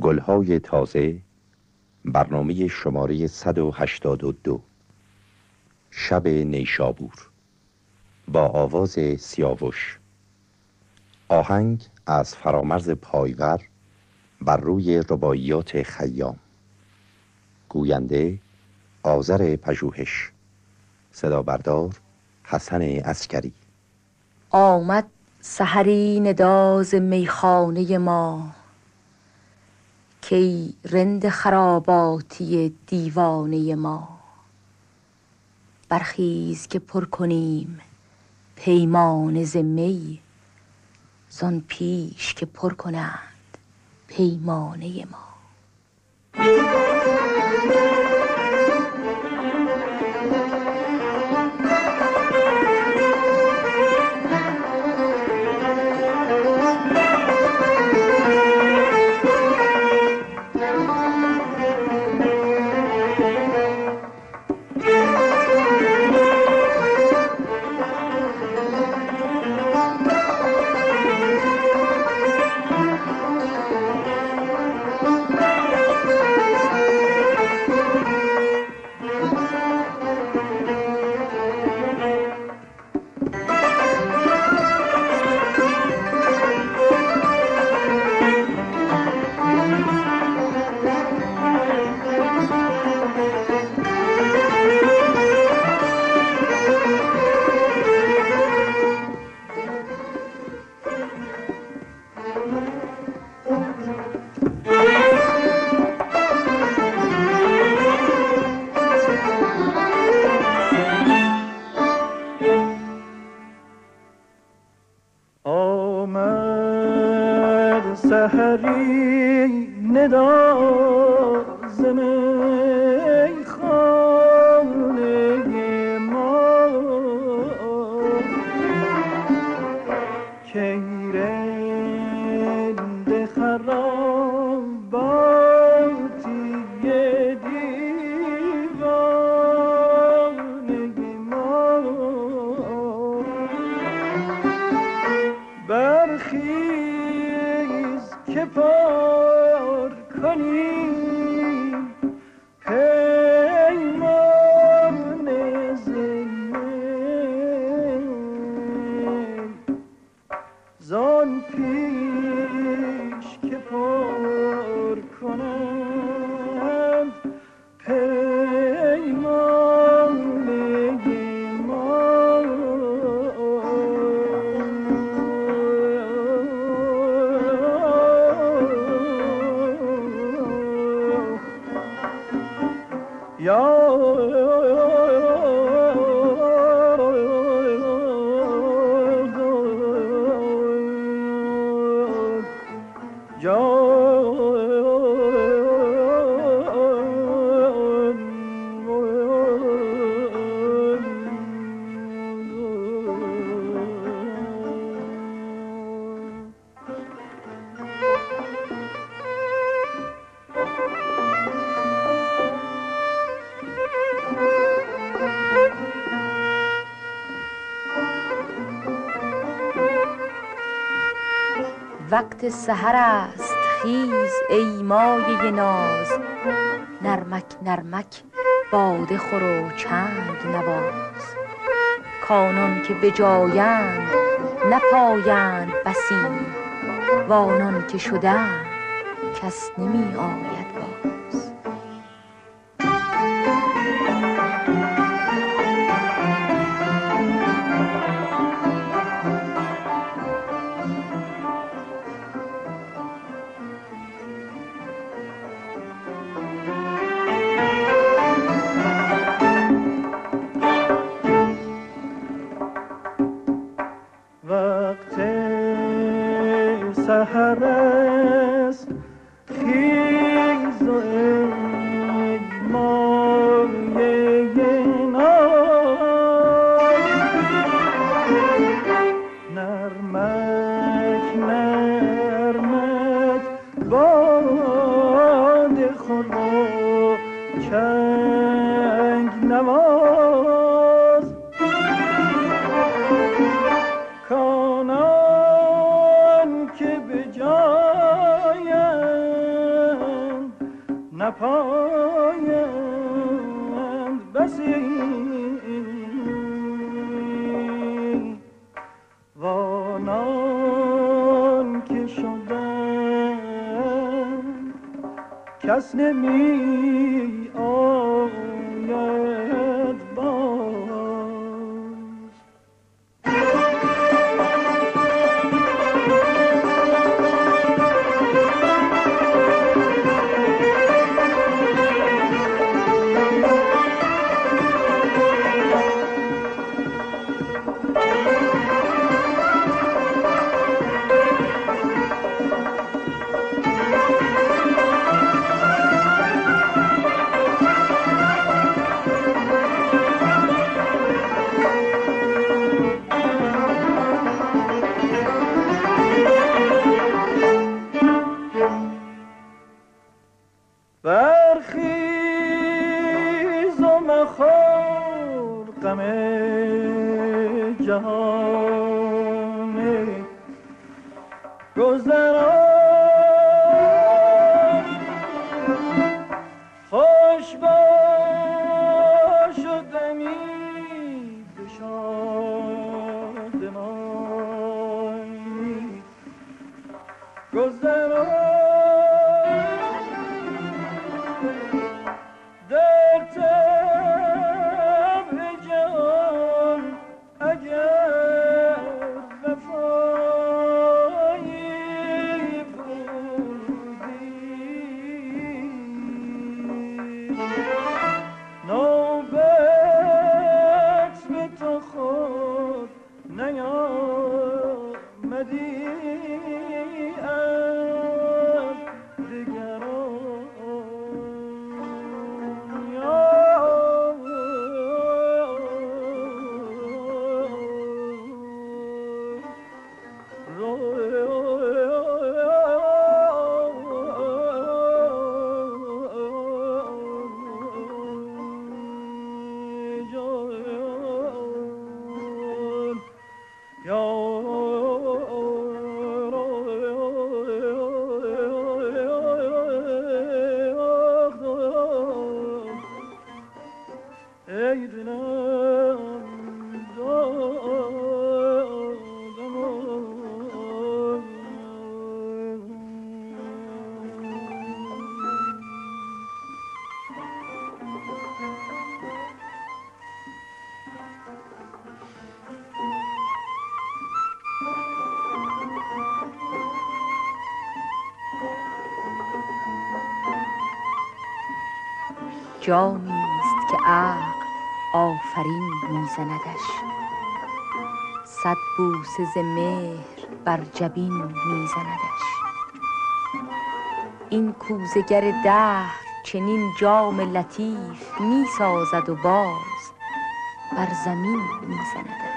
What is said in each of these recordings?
گلهای تازه برنامه شماره 182 شب نیشابور. با آواز سیاوش. آهنگ از فرامرز پایور بر روی رباعیات خیام. گوینده آذر پژوهش. صدا بردار حسن اسکری آمد سحری نداز میخانه ما. کی رند خراباتی دیوانه ما. برخیز که پر کنیم پیمان زمی زان پیش که پر کنند پیمانه ما. کیره وقت سحر است خیز ای مایه ناز. نرمک نرمک باده خور و چنگ نواز. کانان که بجایند نپایند بسی. وانان که شدند کس نمی آید. سحر است. Esnemim, me. Oh. جامی که عقل آفرین میزندش. صد بوسه ز مهر بر جبین میزندش. این کوزگر دهر چنین جام لطیف می‌سازد و باز بر زمین میزندش.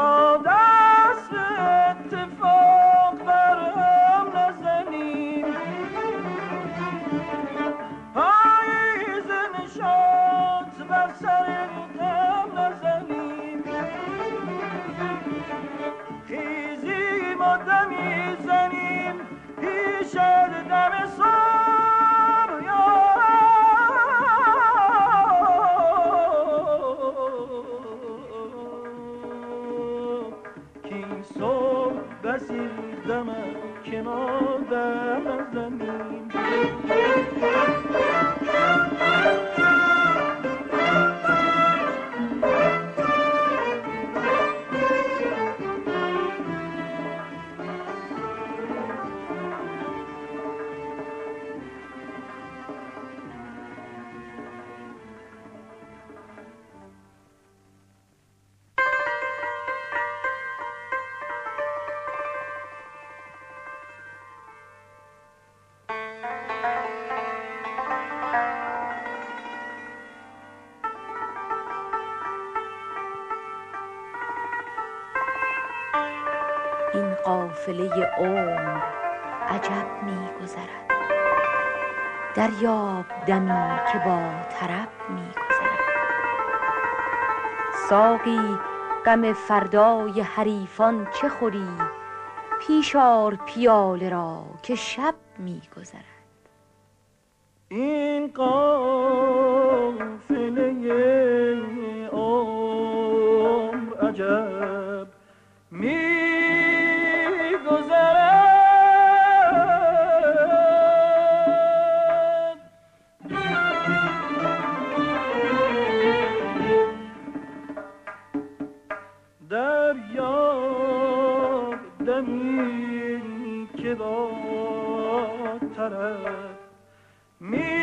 of عمر عجب میگذرد. دریاب دمی که با طرب میگذرد. ساقی غم فردای حریفان چه خوری؟ پیشار پیاله را که شب میگذرد. این قافله که با طرف میگذرد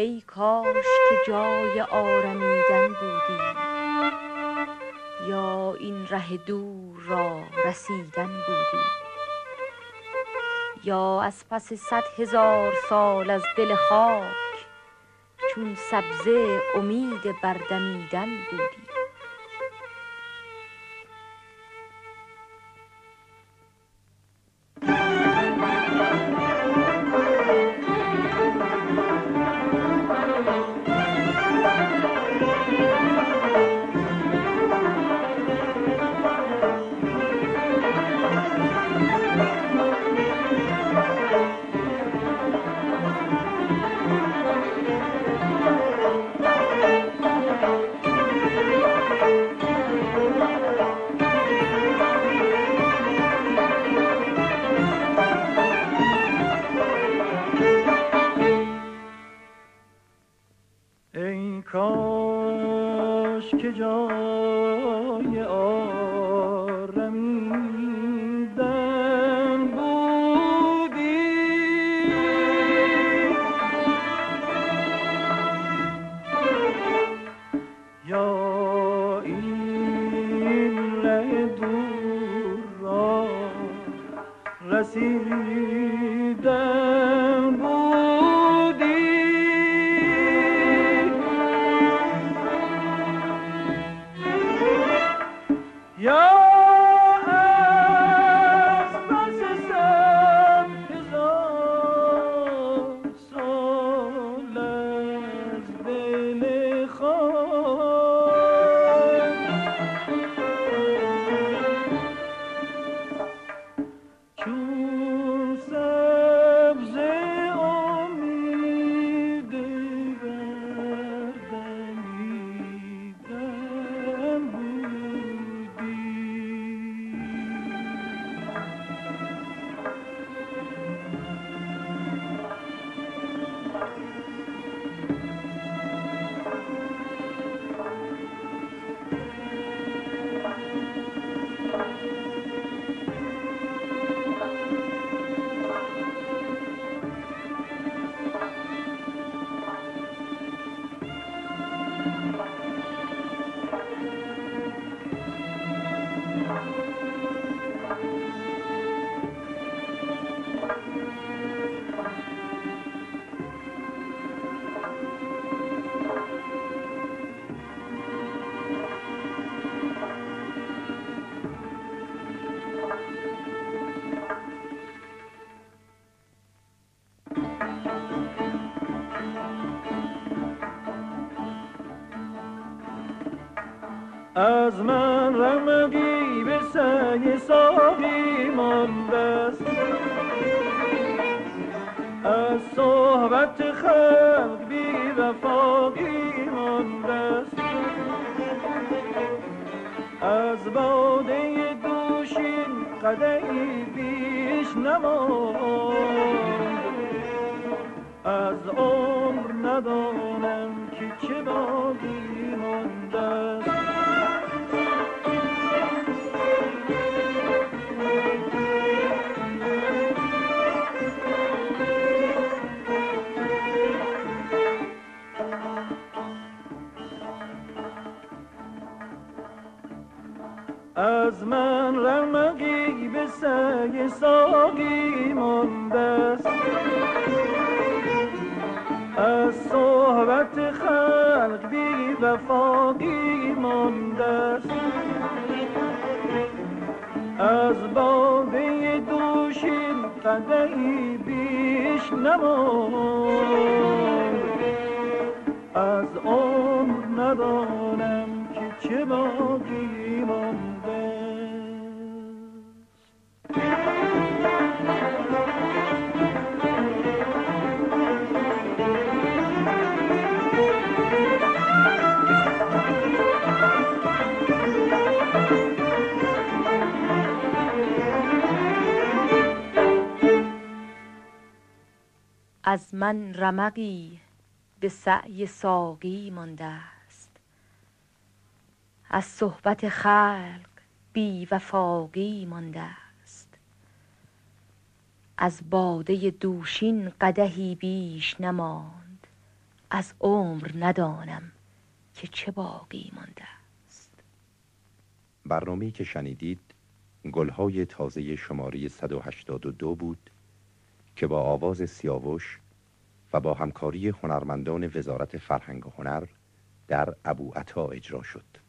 ای کاش که جای آرمیدن بودی یا این ره دور را رسیدن بودی. یا از پس صد هزار سال از دل خاک چون سبزه امید بردمیدن بودی. که جای وفاقی مانده است. از باده دوشین قدعی بیش نماند. از عمر ندانم که چه باقی رمقی به سگ ساقی مانده است. از صحبت خلق بی وفاقی مانده است. از باده دوشین قدعی بیش نماند. از عمر ندانم که چه باقی از من رمقی به سعی ساقی مانده است. از صحبت خلق بی وفاقی مانده است. از باده دوشین قدحی بیش نماند. از عمر ندانم که چه باقی مانده است. برنامه‌ای که شنیدید گلهای تازه شماره 182 بود. که با آواز سیاوش و با همکاری هنرمندان وزارت فرهنگ و هنر در ابو عطا اجرا شد.